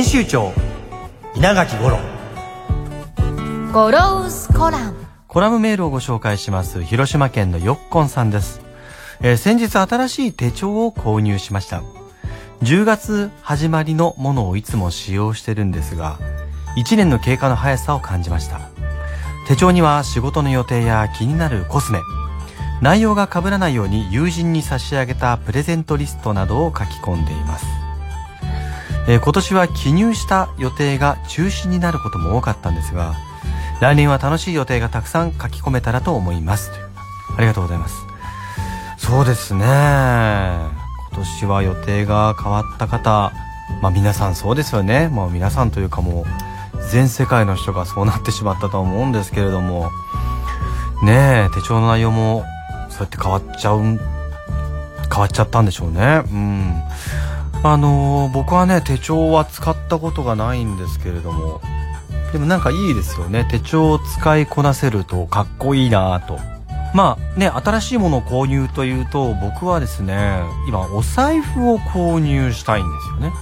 編集長稲垣五郎。ゴロウスコラム。コラムメールをご紹介します広島県のよっこんさんです、えー先日新しい手帳を購入しました。10月始まりのものをいつも使用してるんですが1年の経過の速さを感じました。手帳には仕事の予定や気になるコスメ内容が被らないように友人に差し上げたプレゼントリストなどを書き込んでいますえー今年は記入した予定が中止になることも多かったんですが来年は楽しい予定がたくさん書き込めたらと思います。というありがとうございます。そうですね。今年は予定が変わった方まあ皆さんそうですよね。まあ皆さんというかもう全世界の人がそうなってしまったとは思うんですけれどもねえ手帳の内容もそうやって変わっちゃう変わっちゃったんでしょうね。うん。あのー僕はね手帳は使ったことがないんですけれどもでもなんかいいですよね。手帳を使いこなせるとかっこいいなぁと。まあね新しいものを購入というと僕はですね今お財布を購入したいんですよね。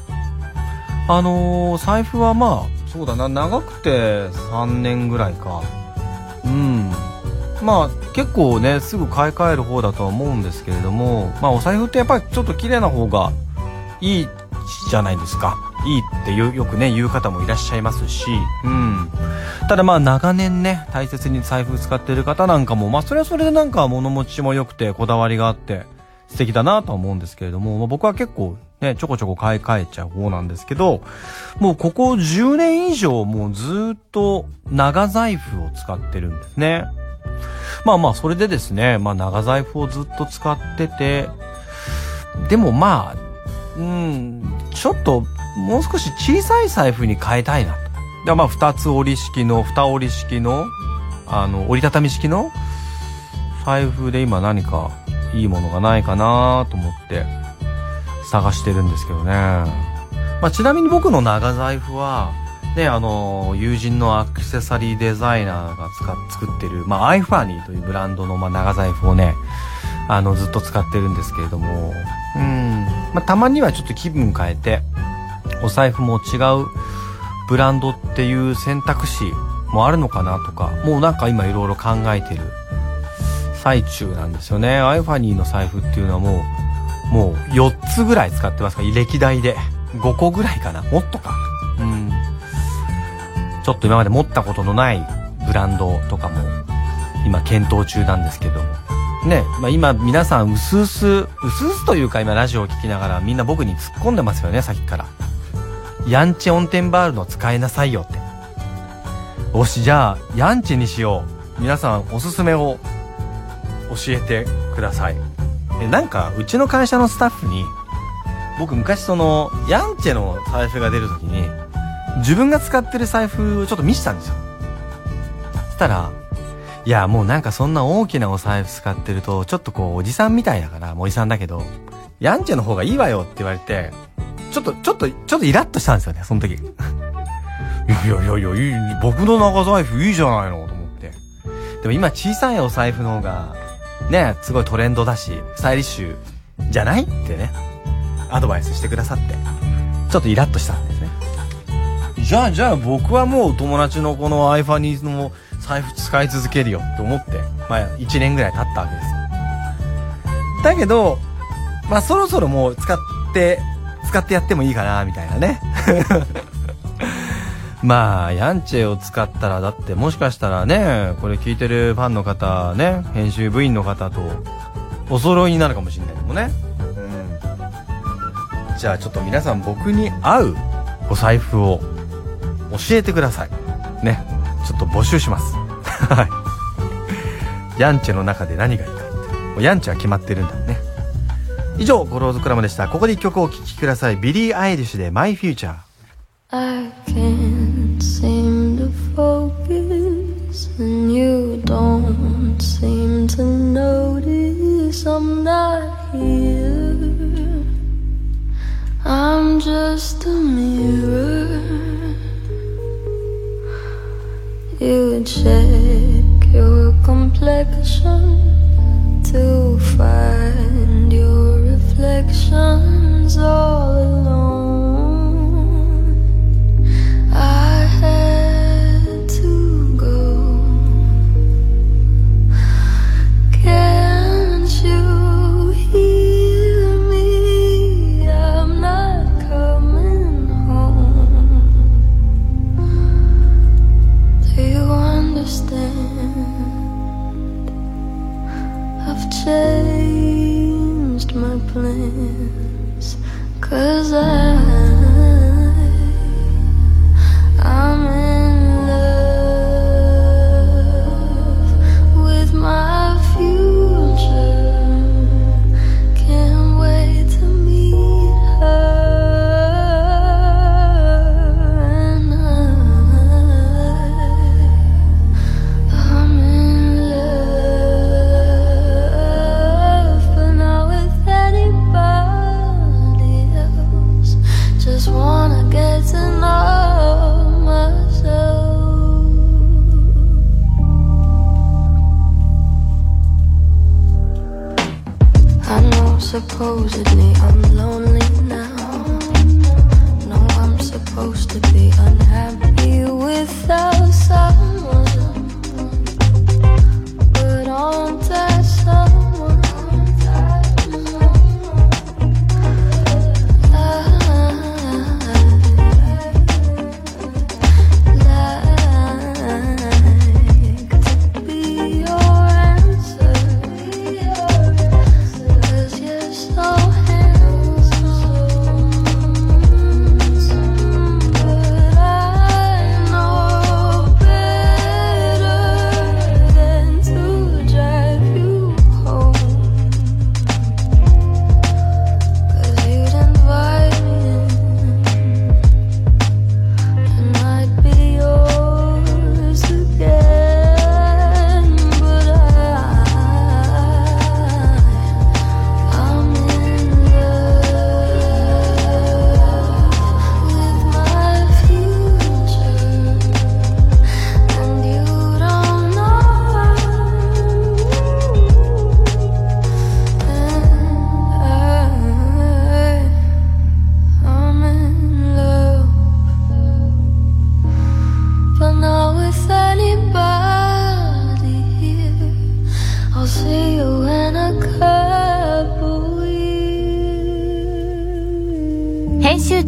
あのー財布はまあそうだな長くて3年ぐらいか。うん。まあ結構ねすぐ買い替える方だとは思うんですけれどもまあお財布ってやっぱりちょっと綺麗な方がいいじゃないですか。いいってよくね言う方もいらっしゃいますし。うん。ただまあ長年ね大切に財布使ってる方なんかもまあそれはそれでなんか物持ちも良くてこだわりがあって素敵だなとは思うんですけれども、まあ僕は結構ねちょこちょこ買い替えちゃう方なんですけどもうここ10年以上もうずっと長財布を使ってるんですね。まあまあそれでですねまあ長財布をずっと使っててでもまあうん、ちょっと、もう少し小さい財布に変えたいなと。でまあ、二つ折り式の、二折り式の、あの、折りたたみ式の財布で今何かいいものがないかなと思って探してるんですけどね。まあ、ちなみに僕の長財布は、ね、あの、友人のアクセサリーデザイナーが使作ってる、まあ、アイファニーというブランドの、まあ、長財布をね、あの、ずっと使ってるんですけれども、うん。まあ、たまにはちょっと気分変えて、お財布も違うブランドっていう選択肢もあるのかなとか、もうなんか今いろいろ考えてる最中なんですよね。アイファニーの財布っていうのはもう、もう4つぐらい使ってますか、歴代で。5個ぐらいかなもっとか。うん。ちょっと今まで持ったことのないブランドとかも今検討中なんですけども。ね、まあ、今皆さんうすうす、うすというか今ラジオを聞きながらみんな僕に突っ込んでますよね、さっきから。ヤンチェオンテンバールの使いなさいよって。おし、じゃあ、ヤンチェにしよう。皆さんおすすめを教えてください。え、なんか、うちの会社のスタッフに、僕昔その、ヤンチェの財布が出るときに、自分が使ってる財布をちょっと見せたんですよ。そしたら、いや、もうなんかそんな大きなお財布使ってると、ちょっとこう、おじさんみたいだから、もうおじさんだけど、ヤンチェの方がいいわよって言われて、ちょっと、ちょっと、ちょっとイラッとしたんですよね、その時。いやいやいやい、い、僕の長財布いいじゃないの、と思って。でも今小さいお財布の方が、ね、すごいトレンドだし、スタイリッシュじゃないってね、アドバイスしてくださって、ちょっとイラッとしたんです。じゃあ、じゃあ僕はもう友達のこのアイファニーズの財布使い続けるよって思って、まあ1年ぐらい経ったわけですよ。だけど、まあそろそろもう使って、使ってやってもいいかな、みたいなね。まあ、ヤンチェを使ったら、だってもしかしたらね、これ聞いてるファンの方、ね、編集部員の方と、お揃いになるかもしれないでもね。うん。じゃあちょっと皆さん僕に合うお財布を教えてください。ね。ちょっと募集します。はい。ヤンチェの中で何がいいかって。もうヤンチェは決まってるんだね。以上、ゴローズコラムでした。ここで一曲お聴きください。ビリー・アイリッシュで My Future。I can't seem to focus, and you don't seem to notice I'm not here. I'm just a mirror. You check your complexion to find your reflections all alone.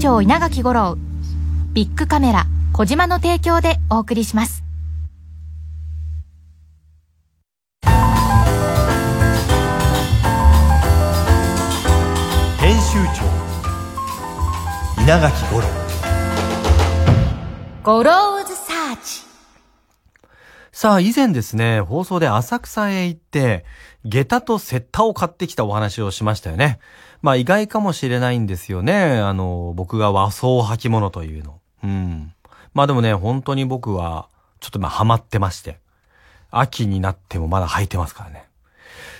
長稲垣吾郎。ビッグカメラ小島の提供でお送りします。編集長稲垣五郎。ゴローズサーチ。さあ以前ですね放送で浅草へ行って下駄と雪駄を買ってきたお話をしましたよねまあ意外かもしれないんですよねあの僕が和装履物というのうんまあでもね本当に僕はちょっとまあハマってまして秋になってもまだ履いてますからね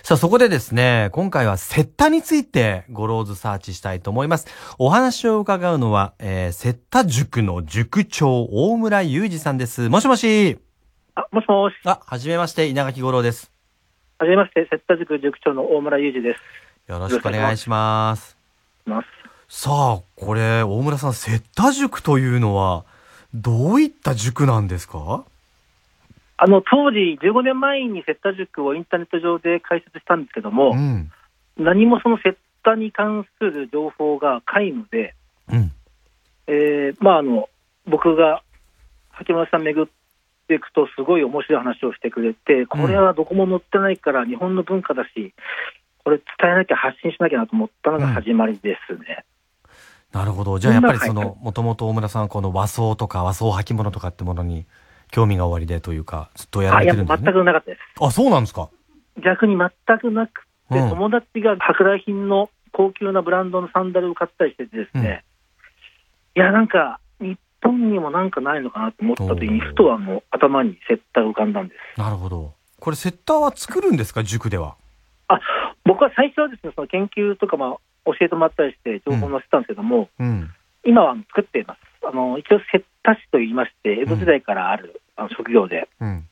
さあ、そこでですね、今回はセッタについてゴローズサーチしたいと思います。お話を伺うのは、えー、セッタ塾の塾長、大村裕二さんです。もしもし。あ、もしもし。あ、はじめまして、稲垣五郎です。はじめまして、セッタ塾塾長の大村裕二です。よろしくお願いします。ます。さあ、これ、大村さん、セッタ塾というのは、どういった塾なんですか？あの、当時、15年前にセッタ塾をインターネット上で開設したんですけども、うん。何もそのセッタに関する情報が皆無で、うん。えーまあ、あの、僕が八村さん巡っていくと、すごい面白い話をしてくれて、これはどこも載ってないから、日本の文化だし、これ伝えなきゃ、発信しなきゃなと思ったのが始まりですね。なるほど。じゃあやっぱりそはいの、もともと大村さんはこの和装とか和装履物とかってものに興味がおありでというか、ずっとやられてるんですね？全くなかったです。あ、そうなんですか。逆に全くなくて、うん友達が舶来品の高級なブランドのサンダルを買ったりしててですね、いや、なんか、日本にもなんかないのかなと思った時に、ふとあの頭にセッターが浮かんだんです。なるほど。これセッターは作るんですか？塾では。僕は最初はですね、その研究とかまあ教えてもらったりして情報を載せたんですけども、うん。今は作っています。あの一応、セッタ師と言いまして、江戸時代からある、あの職業で、うん。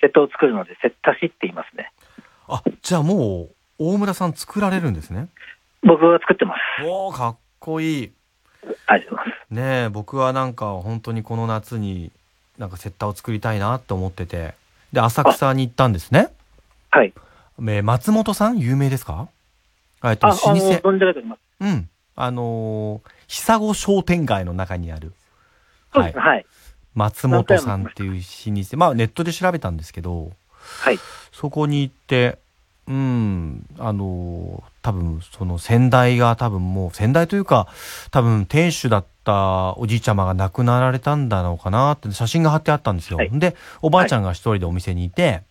セットを作るので、セッタ師って言いますね。あ、じゃあもう、大村さん作られるんですね？僕が作ってます。おー、かっこいい。ありがとうございます。ねえ、僕はなんか本当にこの夏に、なんかセッターを作りたいなって思ってて。で、浅草に行ったんですね？はい。えー松本さん有名ですか？えっと、あ、老舗。うん。あのー、久子商店街の中にある。はい。はい。松本さんっていう老舗。まあネットで調べたんですけど、はい。そこに行って、うん、あのー、多分その先代が多分もう先代というか、多分店主だったおじいちゃまが亡くなられたんだろうかなって写真が貼ってあったんですよ。はいで、おばあちゃんが一人でお店にいて、はい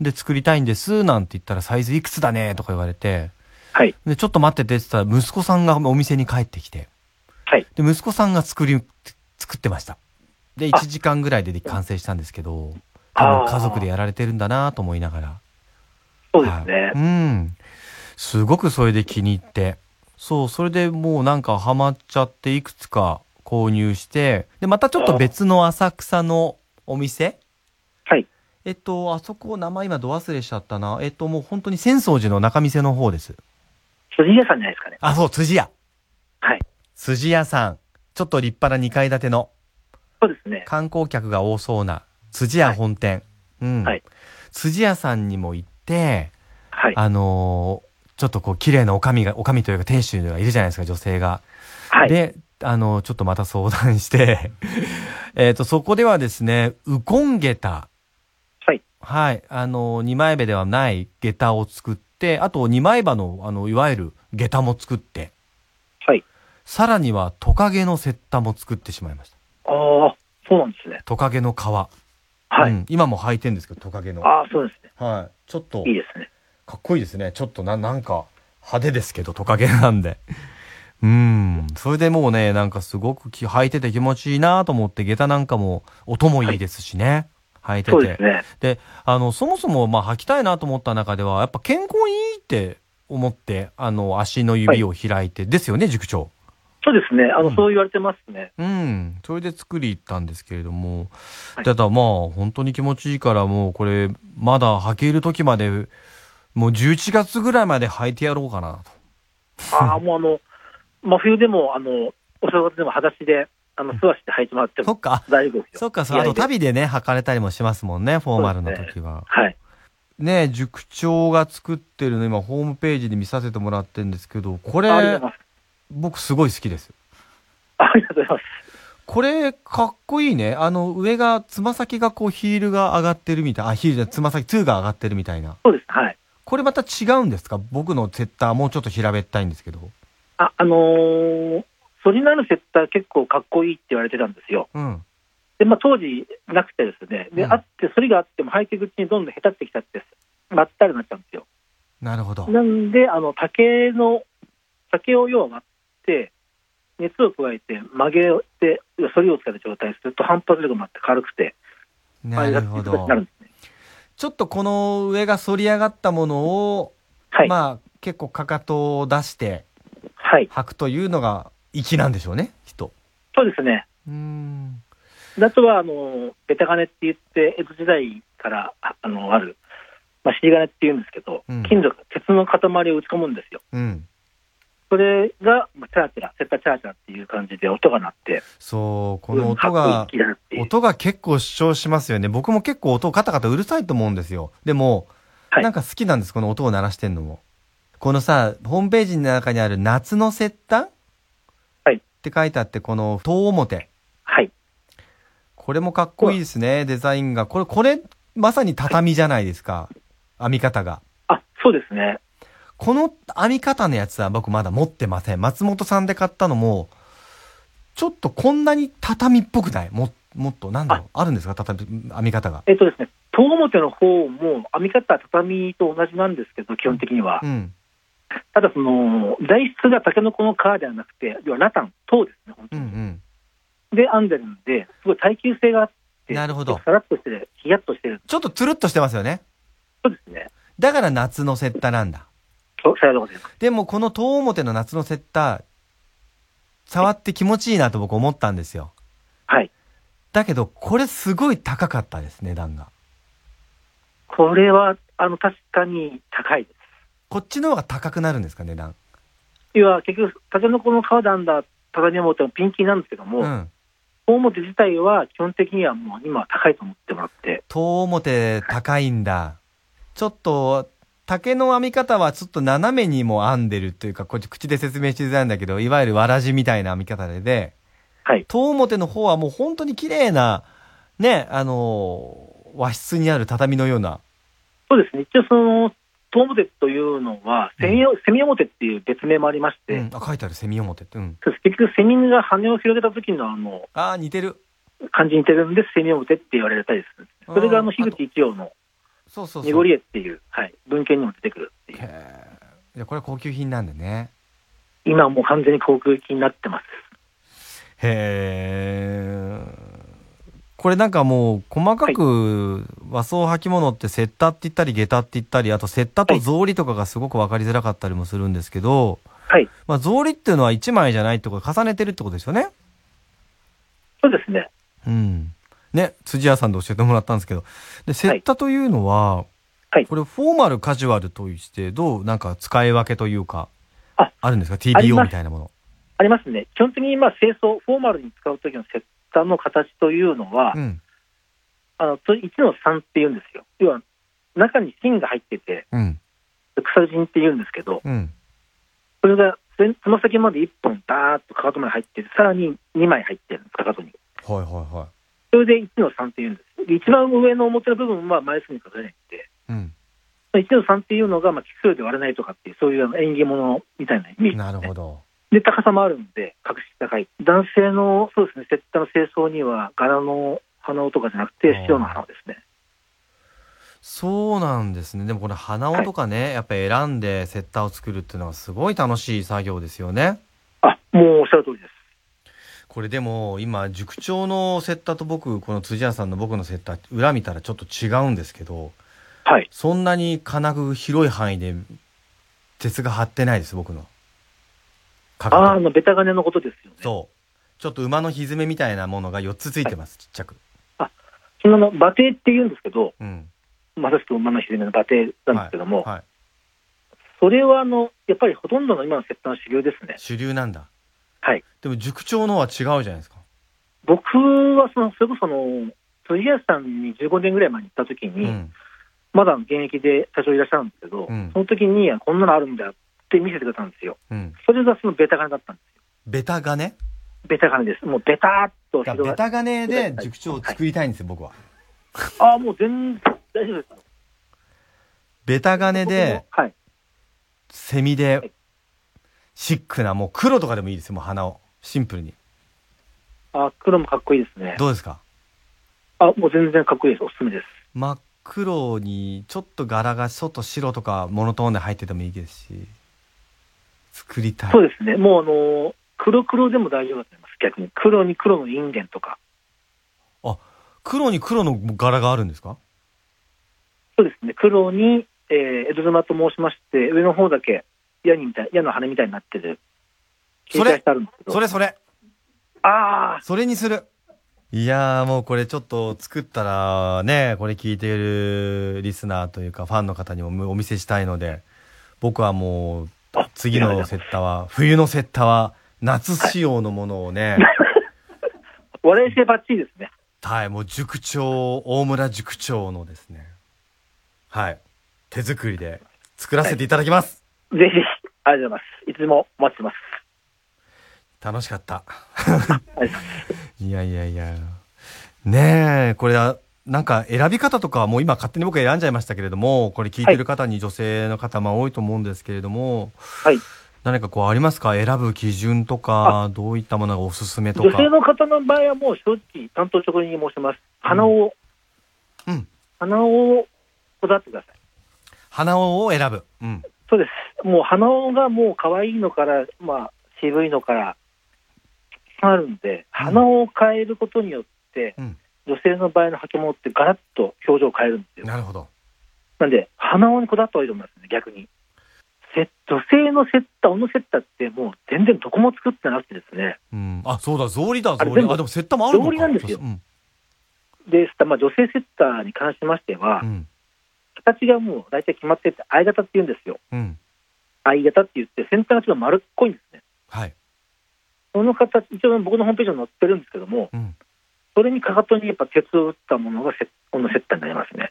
で、作りたいんです、なんて言ったらサイズいくつだねとか言われて、はい。で、ちょっと待っててって言ったら息子さんがお店に帰ってきて、はい。で、息子さんが作り、作ってました。で、あ1時間ぐらいで完成したんですけど、多分家族でやられてるんだなと思いながら。そうですね。はいうん。すごくそれで気に入って。そう、それでもうなんかハマっちゃっていくつか購入して、で、またちょっと別の浅草のお店はい。えっと、あそこ名前今ど忘れしちゃったな。えっと、もう本当に浅草寺の中店の方です。辻屋さんじゃないですかね。あ、そう、辻屋。はい。辻屋さん。ちょっと立派な2階建てのそうですね。観光客が多そうな辻屋本店。うん。はい辻屋さんにも行って、はい。あのーちょっとこう綺麗なおかみが、おかみというか店主がいるじゃないですか、女性が。はい。で、あのちょっとまた相談して、えっと、そこではですね、ウコン下駄。はい。はい。あの二枚目ではない下駄を作って、あと二枚刃の、あの、いわゆる下駄も作って、はい。さらにはトカゲのセッタも作ってしまいました。ああ、そうなんですね。トカゲの皮。はい。うん今も履いてるんですけど、トカゲの。ああ、そうですね。はい。ちょっといいですね。かっこいいですね。ちょっとな、なんか、派手ですけど、トカゲなんで。うん。それでもうね、なんかすごくき履いてて気持ちいいなと思って、下駄なんかも音もいいですしね。履いてて。そうですね。で、あの、そもそも、まあ、履きたいなと思った中では、やっぱ健康にいいって思って、あの、足の指を開いて、ですよね、塾長。そうですね。あの、うんそう言われてますね。うん。それで作り行ったんですけれども、はいただまあ、本当に気持ちいいから、もうこれ、まだ履ける時まで、もう11月ぐらいまで履いてやろうかなと。ああ、もうあの、真冬でも、あの、お正月でも裸足で、あの、素足で履いてもらってもそっか。大丈夫ですよ。そっか、そう、あと旅でね、履かれたりもしますもんね、フォーマルの時は。はい。ね塾長が作ってるの、今、ホームページで見させてもらってるんですけど、これ。僕すごい好きです。ありがとうございます。これ、かっこいいね。あの、上が、つま先がこう、ヒールが上がってるみたい。あ、ヒールじゃつま先、2が上がってるみたいな。そうです。はい。これまた違うんですか？僕のセッター、もうちょっと平べったいんですけど。あ、あのー、反りのあるセッター結構かっこいいって言われてたんですよ。うん。で、まあ当時なくてですね。で、うんあって、それがあっても履いていくうちにどんどん下手ってきちゃって、まったりになっちゃうんですよ。なるほど。なんで、あの、竹の、竹を要は割って、熱を加えて曲げて、反りをつけた状態にすると反発力もあって軽くて、なるほどね。ちょっとこの上が反り上がったものを、はい。まあ、結構かかとを出してはい。履くというのが粋なんでしょうね、人。そうですね。うーん。であとは、あの、ベタ金って言って、江戸時代から、ああの、ある、まあ、尻金って言うんですけど、うん金属、鉄の塊を打ち込むんですよ。うん。それが、まあ、チャラチャラ、セッタチャラチャラっていう感じで音が鳴って、そう、この音が。音が結構主張しますよね。僕も結構音カタカタうるさいと思うんですよ。でも、はいなんか好きなんです、この音を鳴らしてんのも。このさ、ホームページの中にある夏のセッタはいって書いてあって、この遠表。はい。これもかっこいいですね、デザインが。これ、これ、まさに畳じゃないですか。編み方が。あ、そうですね。この編み方のやつは僕まだ持ってません。松本さんで買ったのも、ちょっとこんなに畳っぽくないも、もっと、なんだろうあるんですか？畳、編み方が。えっとですね、遠表の方も編み方は畳と同じなんですけど、基本的には。うん。ただその、材質がタケノコの皮ではなくて、要はラタン、糖ですね、本当に。うんうん。で編んでるんで、すごい耐久性があって、なるほどさらっとしてる、ヒヤッとしてる。ちょっとつるっとしてますよね。そうですね。だから夏のセッタなんだ。そう、さようでございます。でもこの遠表の夏のセッタ、触って気持ちいいなと僕思ったんですよ。はい。だけど、これすごい高かったです、値段が。これは、あの、確かに高いです。こっちの方が高くなるんですか、値段。要は、結局、タケノコの皮で編んだ畳表もピンキーなんですけども、うん。自体は基本的にはもう今は高いと思ってもらって、遠表高いんだ。ちょっと、竹の編み方はちょっと斜めにも編んでるというか、こっち口で説明しづらいんだけど、いわゆるわらじみたいな編み方でで、はい。遠表の方はもう本当に綺麗な、ね、あのー和室にある畳のような。そうですね。一応その、遠表というのは、セミ,、セミ表っていう別名もありまして、うん、あ、書いてある、セミ表って。うん。結局セミが羽を広げた時のあの、あー似てる。感じに似てるんで、セミ表って言われたりする。それがあの、樋口一葉の。濁り絵っていう、はい、文献にも出てくるっていう。いや、これ高級品なんでね。今はもう完全に航空機になってます。へーこれなんかもう細かく和装履物ってセッタって言ったり下駄って言ったりあとセッタと草履とかがすごく分かりづらかったりもするんですけど、はい。まあ、草履っていうのは1枚じゃないってこと重ねてるってことですよね？そうですね。うん。ね、辻屋さんで教えてもらったんですけど。で、セッタというのは、はいこれフォーマルカジュアルとしてどうなんか使い分けというか、ああるんですか？あり ?TPO ますみたいなもの。ありますね。基本的にまあ清掃、フォーマルに使う時のセッタの形というのは、うん。あの、1の3って言うんですよ。要は、中に芯が入ってて、うん。草芯って言うんですけど、うん。それがつま先まで1本ダーッとかかとまで入ってて、さらに2枚入ってるんです、かかとに。はいはいはい。それで1の3って言うんです。で一番上の表の部分は枚数に数えないんで、うん。1の3っていうのが、まあ、奇数で割れないとかっていう、そういうあの縁起物みたいな意味です、ね。なるほど。で、高さもあるんで、格式高い。男性の、そうですね、セッタの清掃には、柄の鼻緒とかじゃなくて、塩の鼻緒ですね。そうなんですね。でもこれ鼻緒とかね、やっぱり選んでセッターを作るっていうのはすごい楽しい作業ですよね。あ、もうおっしゃる通りです。これでも今塾長のセッターと僕この辻屋さんの僕のセッター裏見たらちょっと違うんですけどはい。そんなに金具広い範囲で鉄が張ってないです僕のかかとあーあの、ベタ金のことですよね。そう。ちょっと馬のひずめみたいなものが4つついてます、ちっちゃく。その、馬蹄って言うんですけど、うん。まさしく馬のひずめの馬蹄なんですけども、はい、それはあの、やっぱりほとんどの今のセッターの主流ですね。主流なんだ。はい。でも塾長のは違うじゃないですか。僕はその、それこそあの、辻屋さんに15年ぐらい前に行った時に、うん。まだ現役で社長いらっしゃるんですけど、うん。その時に、こんなのあるんだよって見せてくれたんですよ。うんそれがそのベタ金だったんですよ。ベタ金？ベタ金です。もうベターっとだ広がベタ金で塾長を作りたいんですよ僕はああ、もう全然大丈夫です。ベタ金ではい。セミでシックなもう黒とかでもいいですよもう鼻をシンプルにあ黒もかっこいいですね。どうですか？あ、もう全然かっこいいです。おすすめです。真っ黒にちょっと柄が外白とかモノトーンで入っててもいいですし作りたいそうですね。もうあの、黒黒でも大丈夫だと思います。逆に。黒に黒のインゲンとか。あ黒に黒の柄があるんですか？そうですね。黒に、えー、江戸妻と申しまして、上の方だけ矢にみたい、矢の羽みたいになってる。それ切り替えしてあるんですけど。それそれああ、それにするいやーもうこれちょっと作ったらねこれ聞いているリスナーというかファンの方にもお見せしたいので僕はもうあ次のセッターは冬のセッターは夏仕様のものをね、笑い性バッチリですね。はい、もう塾長、大村塾長のですね、はい、手作りで作らせていただきます。ぜひ、ありがとうございます。いつもお待ちしてます。楽しかった。いやいやいや。ねえ、これは、なんか選び方とかはもう今勝手に僕選んじゃいましたけれども、これ聞いてる方に女性の方も多いと思うんですけれども、はい。何かこうありますか？選ぶ基準とか、どういったものがおすすめとか。女性の方の場合はもう正直、担当直入に申します。鼻を、うん。鼻をこだわってください。鼻緒を選ぶ。うん。そそうです。もう鼻緒がもう可愛いのから、まあ、渋いのから、あるんで、鼻緒を変えることによって、うん。女性の場合の履物ってガラッと表情を変えるんですよ。なるほど。なんで、鼻緒にこだわった方がいいと思いますね、逆に。せ女性のセッター、女のセッターってもう全然どこも作ってなくてですね、うん。あ、そうだ、草履だ、草履。あでもセッターもあるのか。草履なんですようん。で、まあ、女性セッターに関しましては、うん。形がもう大体決まってて、相型って言うんですよ。うん。相型って言って、先端がちょっと丸っこいんですね。はい。その形、一応僕のホームページに載ってるんですけども、うん。それにかかとにやっぱ鉄を打ったものがセッのセッターになりますね。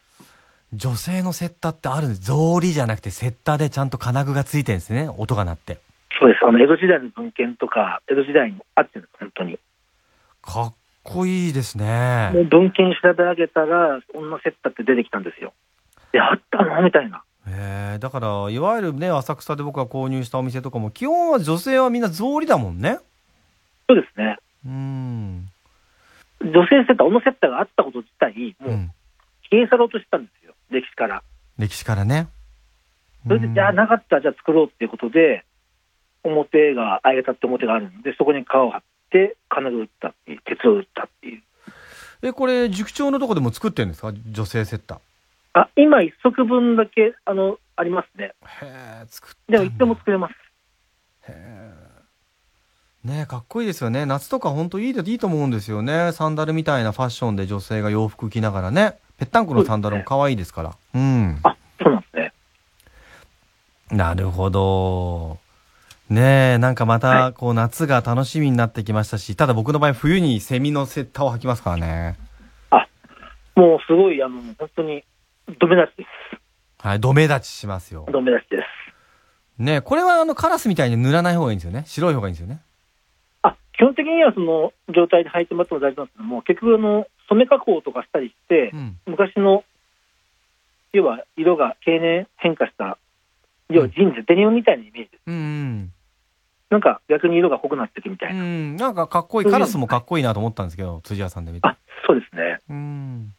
女性のセッターってあるんです。草履じゃなくてセッターでちゃんと金具がついてるんですね。音が鳴って。そうです。あの、江戸時代の文献とか、江戸時代にあってる本当に。かっこいいですね。文献調べ上げたら、女セッターって出てきたんですよ。で、あったの？みたいな。えー、だから、いわゆるね、浅草で僕が購入したお店とかも、基本は女性はみんな草履だもんね。そうですね。うーん。女性セッター、女セッターがあったこと自体、もう。うん消え去ろうとしたんですよ、歴史から。歴史からね。それで、じゃあなかったらじゃあ作ろうっていうことで、表が、相型って表があるんで、そこに皮を張って、金具打ったっていう、鉄を打ったっていう。え、これ、塾長のとこでも作ってるんですか？女性セッター。あ、今一足分だけ、あの、ありますね。へえ、作ったでも、いつでも作れます。ねえかっこいいですよね。夏とか本当いいでいいと思うんですよね。サンダルみたいなファッションで女性が洋服着ながらね。ぺったんこのサンダルも可愛いですから。うん。あ、そうなんですね。なるほど。ねえ、なんかまはた、いこう、夏が楽しみになってきましたし、ただ僕の場合、冬にセミのセッターを履きますからね。もうすごい、あの、本当に、ドメ立ちではい、ドメ立ちしますよす。。ドメ立ちです。ねえ、これはあの、カラスみたいに塗らない方がいいんですよね。白い方がいいんですよね。あ、基本的にはその状態で履いてもらっても大丈夫なんですけども、結局、あの、染め加工とかしたりして、うん。昔の、要は色が経年変化した、要はジーンズ、デニムみたいなイメージです。うん、うん。なんか逆に色が濃くなっていくみたいうな。ん、なんかかっこいい。カラスもかっこいいなと思ったんですけど、辻谷さんで見て。あ、そうですね。うん。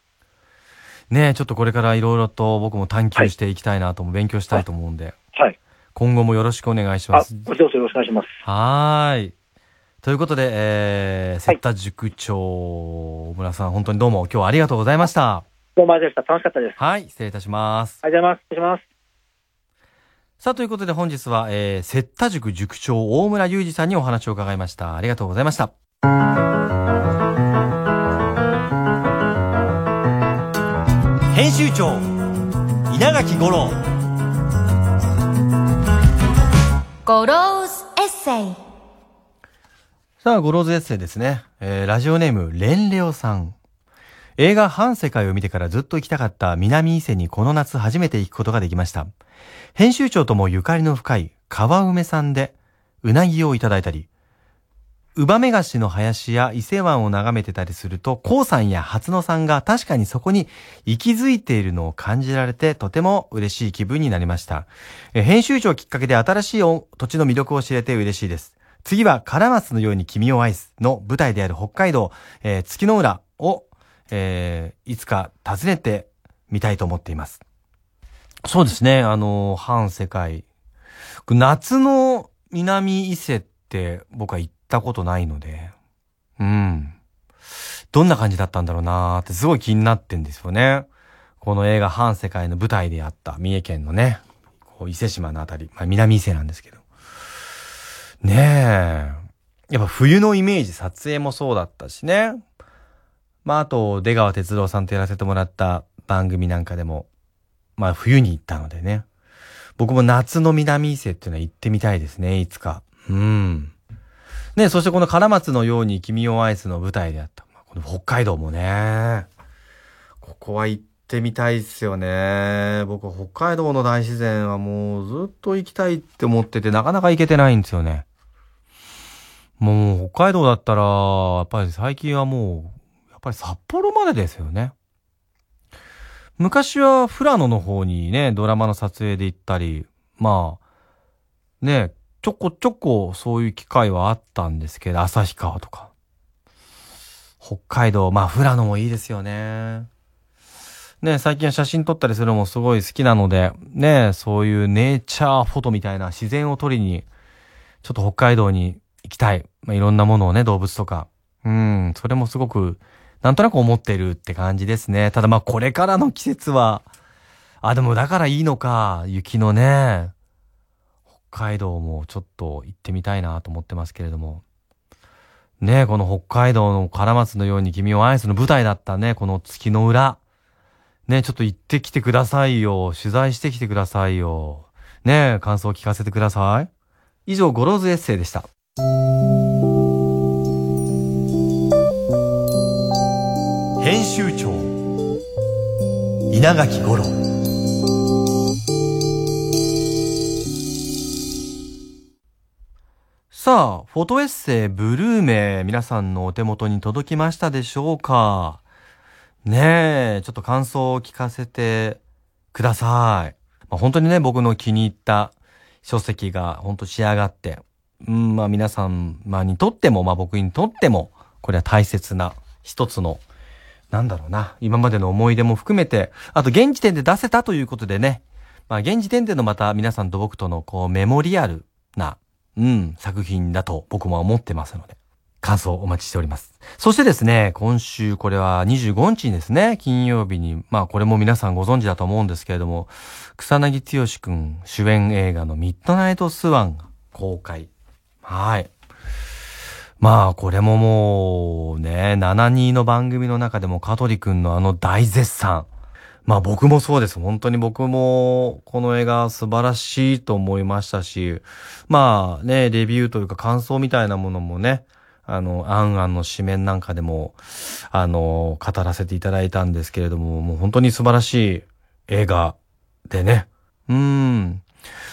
ねえ、ちょっとこれからいろいろと僕も探求していきたいなとも、勉強したいと思うんで、はい。今後もよろしくお願いしあ、ます。こちらこそよろしくお願いします。はーい。ということで、えー、セッタ塾長、小村さん、本当にどうも今日はありがとうございました。どうもありがとうございました。楽しかったです。はい、失礼いたします。ありがとうございます。失礼します。さあ、ということで本日は、えー、セッタ塾塾長、大村雄二さんにお話を伺いました。ありがとうございました。編集長稲垣吾郎ゴローズエッセイさあ、ゴローズエッセイですね。えー、ラジオネーム、レンレオさん。映画、反世界を見てからずっと行きたかった南伊勢にこの夏初めて行くことができました。編集長ともゆかりの深い川梅さんで、うなぎをいただいたり、ウバメガシの林や伊勢湾を眺めてたりすると、コウさんや初野さんが確かにそこに息づいているのを感じられて、とても嬉しい気分になりました。え編集長きっかけで新しい土地の魅力を知れて嬉しいです。次は、カラマツのように君を愛すの舞台である北海道、えー月の浦を、えーいつか訪ねてみたいと思っています。そうですね、あの、反世界。夏の南伊勢って僕は行ったことないので、うん。どんな感じだったんだろうなーってすごい気になってんですよね。この映画反世界の舞台であった三重県のね、こう伊勢島のあたり、まあ南伊勢なんですけど。ねえ。やっぱ冬のイメージ、撮影もそうだったしね。まああと、出川哲郎さんとやらせてもらった番組なんかでも、まあ冬に行ったのでね。僕も夏の南伊勢っていうのは行ってみたいですね、いつか。うん。ねそしてこのカラマツのように君を愛すの舞台であった。この北海道もね。ここは行ってみたいっすよね。僕北海道の大自然はもうずっと行きたいって思っててなかなか行けてないんですよね。もう北海道だったら、やっぱり最近はもう、やっぱり札幌までですよね。昔は富良野の方にね、ドラマの撮影で行ったり、まあ、ね、ちょこちょこそういう機会はあったんですけど、旭川とか。北海道、まあ富良野もいいですよね。ね、最近は写真撮ったりするのもすごい好きなので、ね、そういうネイチャーフォトみたいな自然を撮りに、ちょっと北海道にきたい。まあ、いろんなものをね、動物とか。うん、それもすごく、なんとなく思ってるって感じですね。ただまあこれからの季節は、あ、でもだからいいのか、雪のね、北海道もちょっと行ってみたいなと思ってますけれども。ねこの北海道のカラマツのように君を愛すの舞台だったね、この月の裏。ねちょっと行ってきてくださいよ。取材してきてくださいよ。ね感想を聞かせてください。以上、ゴローズエッセイでした。編集長稲垣吾郎さあ、フォトエッセイブルーメ皆さんのお手元に届きましたでしょうか？ねえ、ちょっと感想を聞かせてください。まあ、本当にね、僕の気に入った書籍が本当仕上がって、うん、まあ皆さん、まあにとっても、まあ僕にとっても、これは大切な一つの、なんだろうな、今までの思い出も含めて、あと現時点で出せたということでね、まあ現時点でのまた皆さんと僕とのこうメモリアルな、うん、作品だと僕も思ってますので。感想お待ちしております。そしてですね、今週これは25日にですね、金曜日に、まあこれも皆さんご存知だと思うんですけれども、草薙剛くん主演映画のミッドナイトスワンが公開。はい。まあこれももうね、72の番組の中でも香取くんのあの大絶賛。まあ僕もそうです。本当に僕もこの映画素晴らしいと思いましたし、まあね、レビューというか感想みたいなものもね、あの、アンアンの紙面なんかでも、あの、語らせていただいたんですけれども、もう本当に素晴らしい映画でね。うん。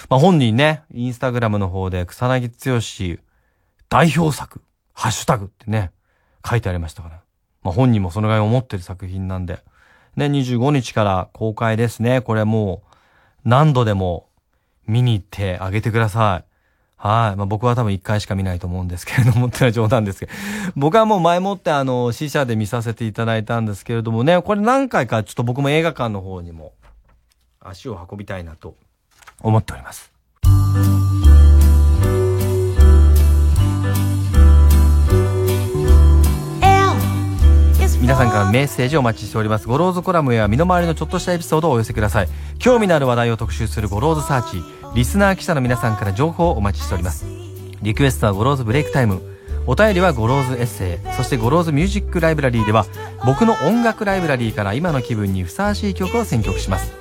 まあ、本人ね、インスタグラムの方で草薙剛代表作、ハッシュタグってね、書いてありましたから。まあ、本人もそのぐらい思ってる作品なんで。ね、25日から公開ですね。これもう、何度でも見に行ってあげてください。はい。まあ、僕は多分一回しか見ないと思うんですけれども、ってのは冗談ですけど。僕はもう前もってあの、死者で見させていただいたんですけれどもね、これ何回かちょっと僕も映画館の方にも足を運びたいなと思っております。皆さんからメッセージをお待ちしております。ゴローズコラムや身の回りのちょっとしたエピソードをお寄せください。興味のある話題を特集するゴローズサーチ。リスナー記者の皆さんから情報をお待ちしております。リクエストはゴローズブレイクタイム。お便りはゴローズエッセイ。そしてゴローズミュージックライブラリーでは僕の音楽ライブラリーから今の気分にふさわしい曲を選曲します。